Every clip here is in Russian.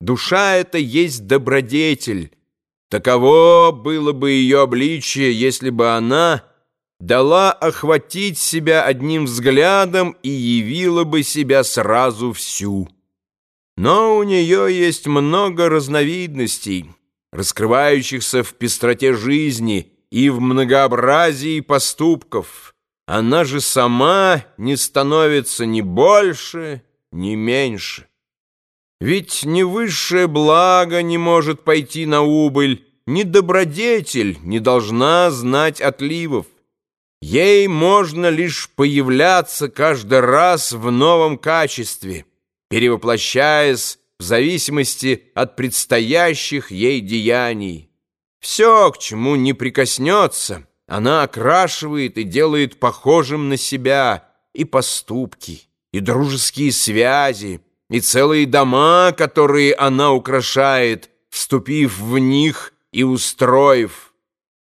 Душа эта есть добродетель. Таково было бы ее обличие, если бы она дала охватить себя одним взглядом и явила бы себя сразу всю. Но у нее есть много разновидностей, раскрывающихся в пестроте жизни и в многообразии поступков. Она же сама не становится ни больше, ни меньше. Ведь ни высшее благо не может пойти на убыль, ни добродетель не должна знать отливов. Ей можно лишь появляться каждый раз в новом качестве, перевоплощаясь в зависимости от предстоящих ей деяний. Все, к чему не прикоснется, она окрашивает и делает похожим на себя и поступки, и дружеские связи, и целые дома, которые она украшает, вступив в них и устроив.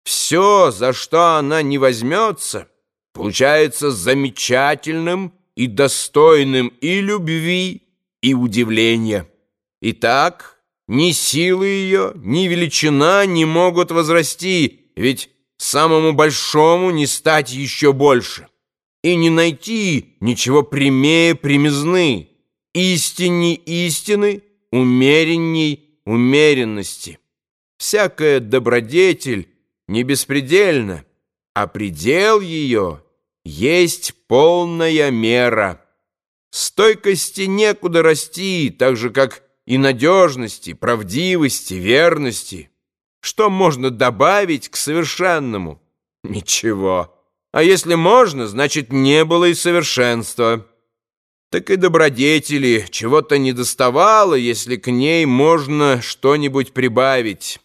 Все, за что она не возьмется, получается замечательным и достойным и любви, и удивления. Итак, ни силы ее, ни величина не могут возрасти, ведь самому большому не стать еще больше, и не найти ничего прямее примизны истинней истины, умеренней умеренности. Всякая добродетель не беспредельна, а предел ее есть полная мера. Стойкости некуда расти, так же, как и надежности, правдивости, верности. Что можно добавить к совершенному? Ничего. А если можно, значит, не было и совершенства так и добродетели чего-то не доставало, если к ней можно что-нибудь прибавить.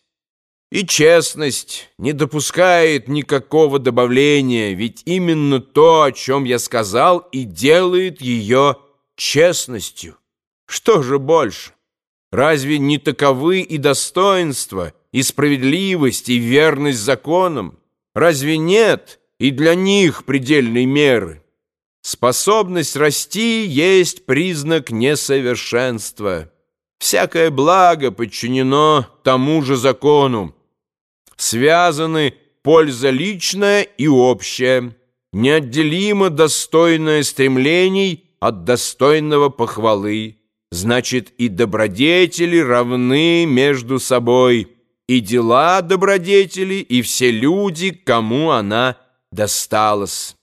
И честность не допускает никакого добавления, ведь именно то, о чем я сказал, и делает ее честностью. Что же больше? Разве не таковы и достоинство, и справедливость, и верность законам? Разве нет и для них предельной меры? Способность расти есть признак несовершенства. Всякое благо подчинено тому же закону. Связаны польза личная и общая, неотделимо достойное стремлений от достойного похвалы. Значит, и добродетели равны между собой, и дела добродетели, и все люди, кому она досталась.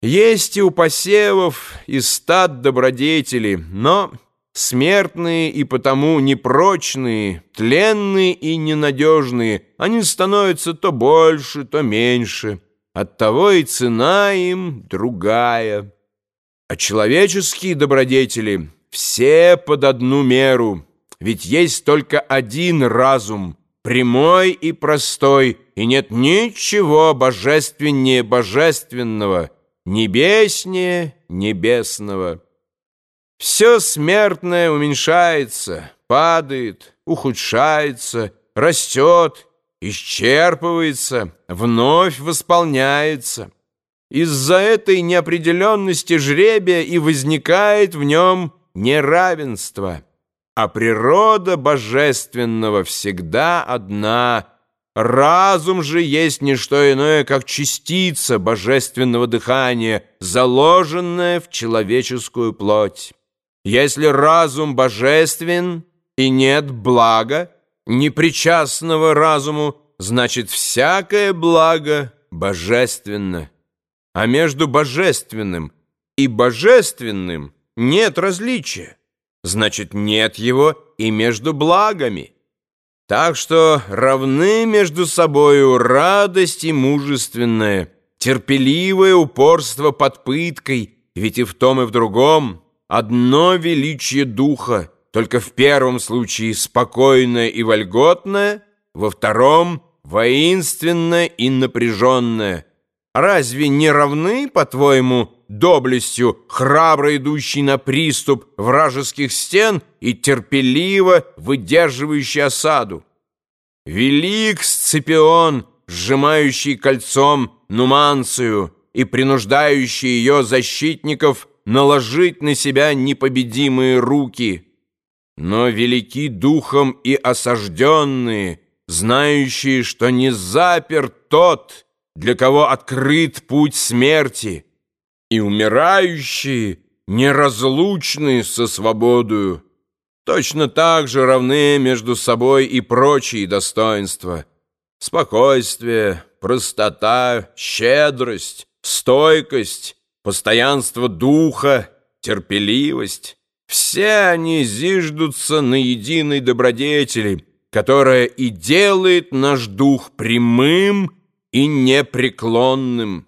Есть и у посевов, и стад добродетели, но смертные и потому непрочные, тленные и ненадежные, они становятся то больше, то меньше. Оттого и цена им другая. А человеческие добродетели все под одну меру, ведь есть только один разум, прямой и простой, и нет ничего божественнее божественного — небеснее небесного. Все смертное уменьшается, падает, ухудшается, растет, исчерпывается, вновь восполняется. Из-за этой неопределенности жребия и возникает в нем неравенство, а природа божественного всегда одна – Разум же есть не что иное, как частица божественного дыхания, заложенная в человеческую плоть. Если разум божествен и нет блага, непричастного разуму, значит, всякое благо божественно. А между божественным и божественным нет различия, значит, нет его и между благами. Так что равны между собою радость и мужественное, терпеливое упорство под пыткой, ведь и в том, и в другом одно величие духа, только в первом случае спокойное и вольготное, во втором воинственное и напряженное. Разве не равны, по-твоему, доблестью, храбро идущий на приступ вражеских стен и терпеливо выдерживающий осаду. Велик Сципион, сжимающий кольцом Нуманцию и принуждающий ее защитников наложить на себя непобедимые руки. но велики духом и осажденные, знающие, что не запер тот, для кого открыт путь смерти, и умирающие, неразлучны со свободою, точно так же равны между собой и прочие достоинства. Спокойствие, простота, щедрость, стойкость, постоянство духа, терпеливость — все они зиждутся на единой добродетели, которая и делает наш дух прямым и непреклонным.